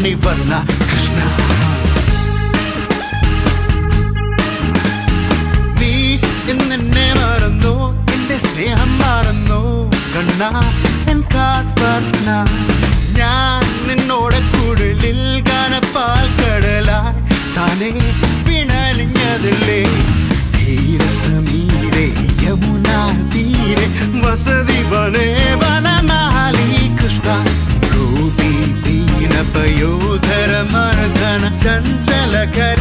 മണി വർണ കൃഷ്ണ നീ എന്നെ മറന്നു? എന്റെ സ്നേഹം മറന്നു? കണ്ണ എൻ കാട്ട ഞാൻ നിന്നോടെ കുടലിൽ കനപ്പാൽ കടലായി താനേ പിണലിഞ്ഞതില്ലേ? തീരസമീരേ യമുന തീരെ വസതി വനേ घर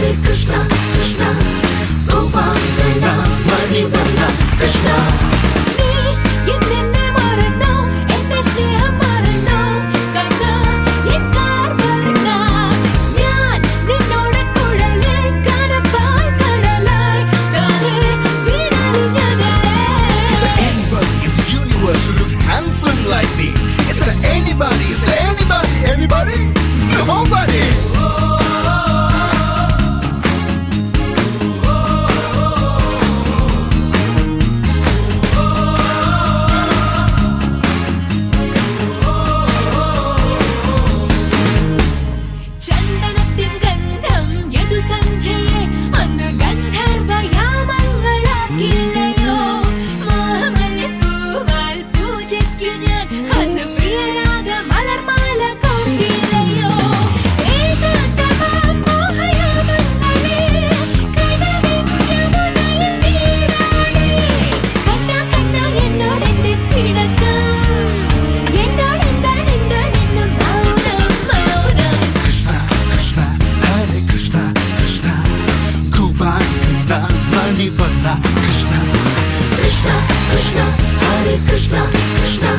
ஹரே கிருஷ்ணா கிருஷ்ணா ரூபா வேண்டா மணி வேண்டா Krishna Like me. Is there anybody? Is there anybody? Anybody? Nobody! Krishna, Krishna, Hare Krishna, Krishna.